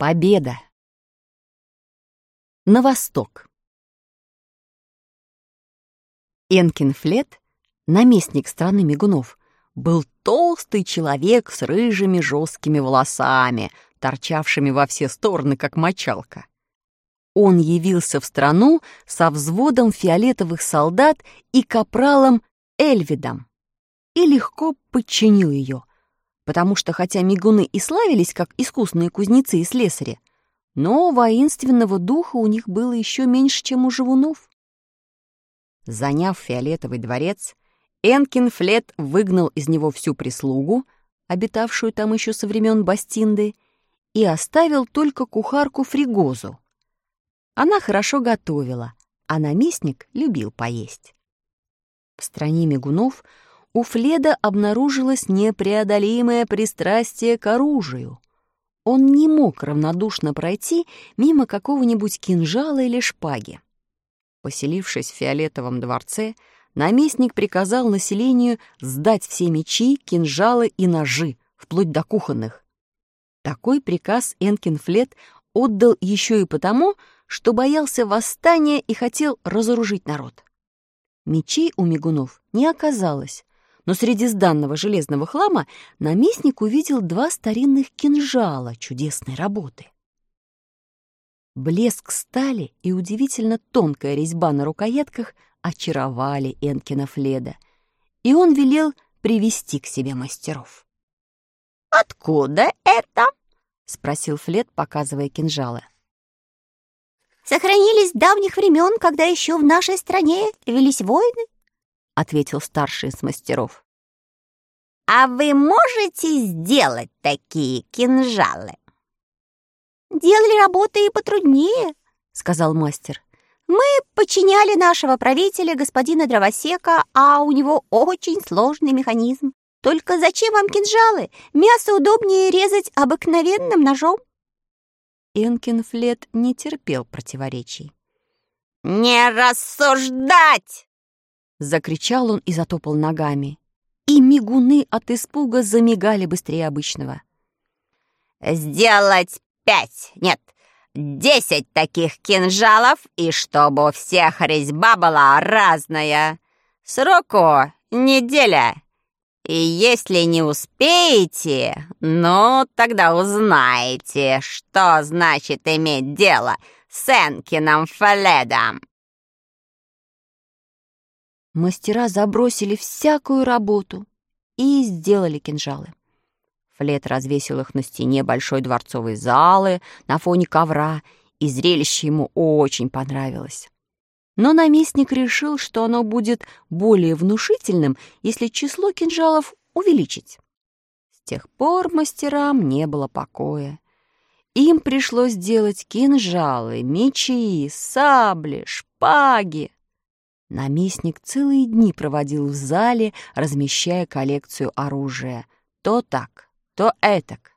Победа! На восток. Энкин Флет, наместник страны мигунов, был толстый человек с рыжими жесткими волосами, торчавшими во все стороны, как мочалка. Он явился в страну со взводом фиолетовых солдат и капралом Эльвидом и легко подчинил ее, потому что хотя мигуны и славились как искусные кузнецы и слесари, но воинственного духа у них было еще меньше, чем у живунов. Заняв фиолетовый дворец, Энкин Флет выгнал из него всю прислугу, обитавшую там еще со времен Бастинды, и оставил только кухарку Фригозу. Она хорошо готовила, а наместник любил поесть. В стране мигунов у Фледа обнаружилось непреодолимое пристрастие к оружию. Он не мог равнодушно пройти мимо какого-нибудь кинжала или шпаги. Поселившись в фиолетовом дворце, наместник приказал населению сдать все мечи, кинжалы и ножи, вплоть до кухонных. Такой приказ Энкин Флет отдал еще и потому, что боялся восстания и хотел разоружить народ. Мечей у мигунов не оказалось, но среди сданного железного хлама наместник увидел два старинных кинжала чудесной работы. Блеск стали и удивительно тонкая резьба на рукоятках очаровали Энкина Фледа, и он велел привести к себе мастеров. «Откуда это?» — спросил Флед, показывая кинжалы. «Сохранились с давних времен, когда еще в нашей стране велись войны», — ответил старший из мастеров. «А вы можете сделать такие кинжалы?» «Делали работы и потруднее», — сказал мастер. «Мы подчиняли нашего правителя, господина Дровосека, а у него очень сложный механизм. Только зачем вам кинжалы? Мясо удобнее резать обыкновенным ножом». Энкин Флет не терпел противоречий. «Не рассуждать!» — закричал он и затопал ногами. И мигуны от испуга замигали быстрее обычного. «Сделать пять, нет, десять таких кинжалов, и чтобы у всех резьба была разная. Сроку неделя. И если не успеете, ну, тогда узнаете, что значит иметь дело с Энкином Фледом. Мастера забросили всякую работу и сделали кинжалы. Флет развесил их на стене большой дворцовой залы на фоне ковра, и зрелище ему очень понравилось. Но наместник решил, что оно будет более внушительным, если число кинжалов увеличить. С тех пор мастерам не было покоя. Им пришлось делать кинжалы, мечи, сабли, шпаги. Наместник целые дни проводил в зале, размещая коллекцию оружия. То так, то этак.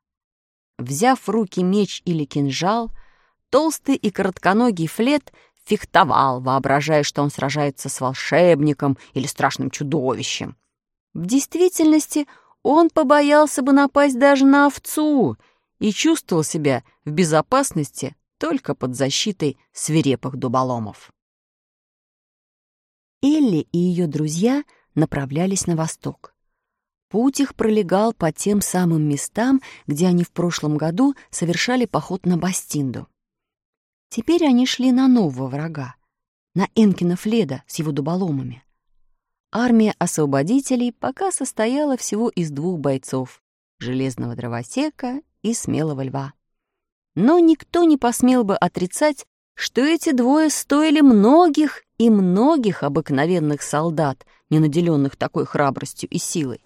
Взяв в руки меч или кинжал, толстый и коротконогий флет фехтовал, воображая, что он сражается с волшебником или страшным чудовищем. В действительности он побоялся бы напасть даже на овцу и чувствовал себя в безопасности только под защитой свирепых дуболомов. Элли и ее друзья направлялись на восток. Путь их пролегал по тем самым местам, где они в прошлом году совершали поход на Бастинду. Теперь они шли на нового врага, на Энкина Фледа с его дуболомами. Армия освободителей пока состояла всего из двух бойцов — железного дровосека и смелого льва. Но никто не посмел бы отрицать, что эти двое стоили многих и многих обыкновенных солдат, не наделенных такой храбростью и силой.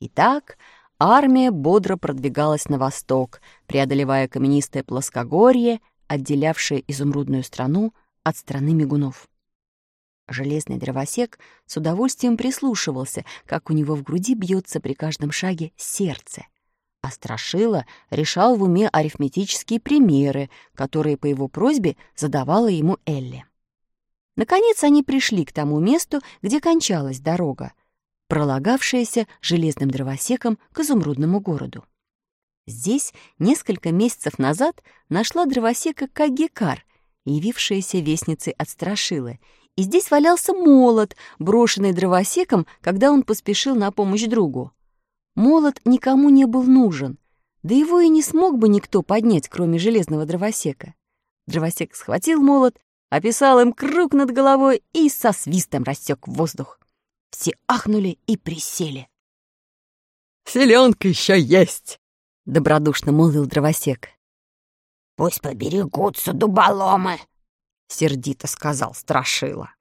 Итак, армия бодро продвигалась на восток, преодолевая каменистое плоскогорье, отделявшее изумрудную страну от страны мигунов. Железный дровосек с удовольствием прислушивался, как у него в груди бьется при каждом шаге сердце. А Страшила решал в уме арифметические примеры, которые по его просьбе задавала ему Элли. Наконец они пришли к тому месту, где кончалась дорога, пролагавшаяся железным дровосеком к изумрудному городу. Здесь несколько месяцев назад нашла дровосека Кагикар, явившаяся вестницей от Страшилы, и здесь валялся молот, брошенный дровосеком, когда он поспешил на помощь другу. Молот никому не был нужен, да его и не смог бы никто поднять, кроме железного дровосека. Дровосек схватил молот, описал им круг над головой и со свистом рассек воздух. Все ахнули и присели. «Селенка еще есть!» — добродушно молвил дровосек. «Пусть поберегутся дуболомы!» — сердито сказал Страшила.